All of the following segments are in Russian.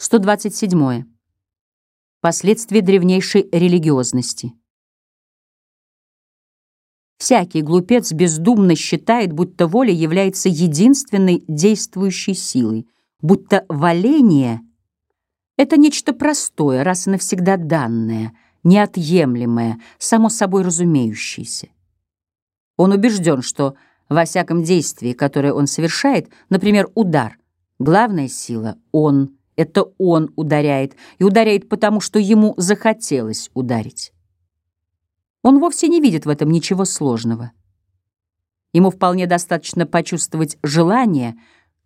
127. Последствия древнейшей религиозности. Всякий глупец бездумно считает, будто воля является единственной действующей силой, будто валение — это нечто простое, раз и навсегда данное, неотъемлемое, само собой разумеющееся. Он убежден, что во всяком действии, которое он совершает, например, удар, главная сила — он — это он ударяет, и ударяет потому, что ему захотелось ударить. Он вовсе не видит в этом ничего сложного. Ему вполне достаточно почувствовать желание,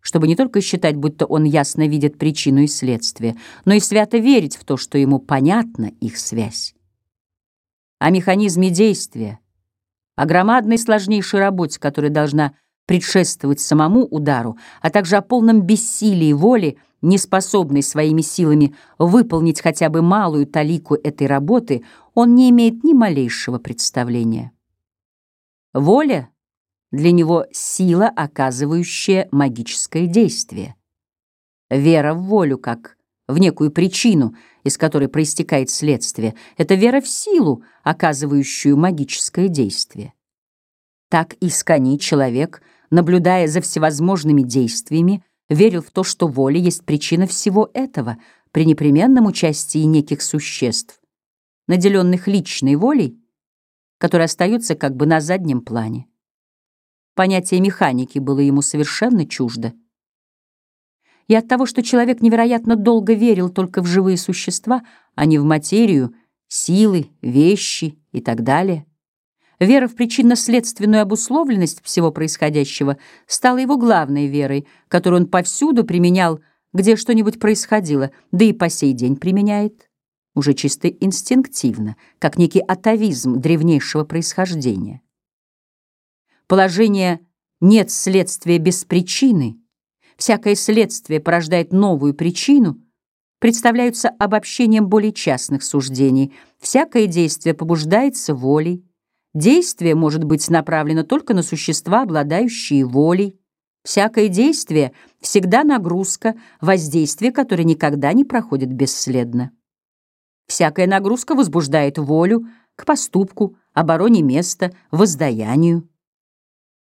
чтобы не только считать, будто он ясно видит причину и следствие, но и свято верить в то, что ему понятна их связь. О механизме действия, о громадной сложнейшей работе, которая должна предшествовать самому удару, а также о полном бессилии воли, не способный своими силами выполнить хотя бы малую талику этой работы, он не имеет ни малейшего представления. Воля для него сила, оказывающая магическое действие. Вера в волю как в некую причину, из которой проистекает следствие, это вера в силу, оказывающую магическое действие. Так искони человек, наблюдая за всевозможными действиями, верил в то, что воля есть причина всего этого при непременном участии неких существ, наделенных личной волей, которые остаются как бы на заднем плане. Понятие механики было ему совершенно чуждо. И от того, что человек невероятно долго верил только в живые существа, а не в материю, силы, вещи и так далее — Вера в причинно-следственную обусловленность всего происходящего стала его главной верой, которую он повсюду применял, где что-нибудь происходило, да и по сей день применяет, уже чисто инстинктивно, как некий атовизм древнейшего происхождения. Положение «нет следствия без причины», всякое следствие порождает новую причину, представляются обобщением более частных суждений, всякое действие побуждается волей, Действие может быть направлено только на существа, обладающие волей. Всякое действие — всегда нагрузка, воздействие, которое никогда не проходит бесследно. Всякая нагрузка возбуждает волю к поступку, обороне места, воздаянию.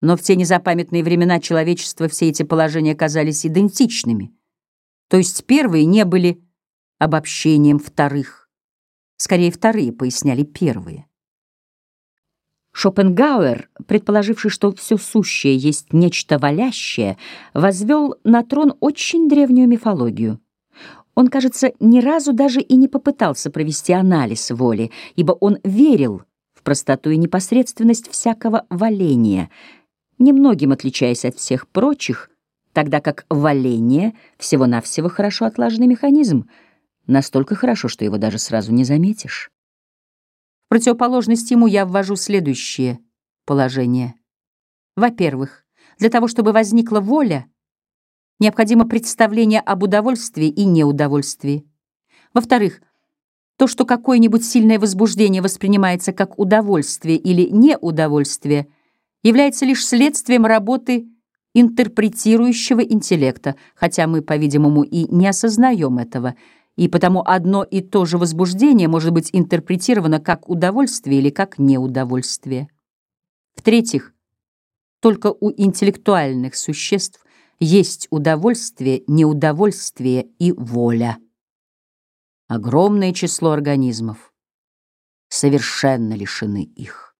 Но в те незапамятные времена человечества все эти положения казались идентичными. То есть первые не были обобщением вторых. Скорее, вторые поясняли первые. Шопенгауэр, предположивший, что все сущее есть нечто валящее, возвел на трон очень древнюю мифологию. Он, кажется, ни разу даже и не попытался провести анализ воли, ибо он верил в простоту и непосредственность всякого валения, немногим отличаясь от всех прочих, тогда как валение всего-навсего хорошо отлаженный механизм, настолько хорошо, что его даже сразу не заметишь противоположность ему я ввожу следующее положение. Во-первых, для того, чтобы возникла воля, необходимо представление об удовольствии и неудовольствии. Во-вторых, то, что какое-нибудь сильное возбуждение воспринимается как удовольствие или неудовольствие, является лишь следствием работы интерпретирующего интеллекта, хотя мы, по-видимому, и не осознаем этого – и потому одно и то же возбуждение может быть интерпретировано как удовольствие или как неудовольствие. В-третьих, только у интеллектуальных существ есть удовольствие, неудовольствие и воля. Огромное число организмов совершенно лишены их.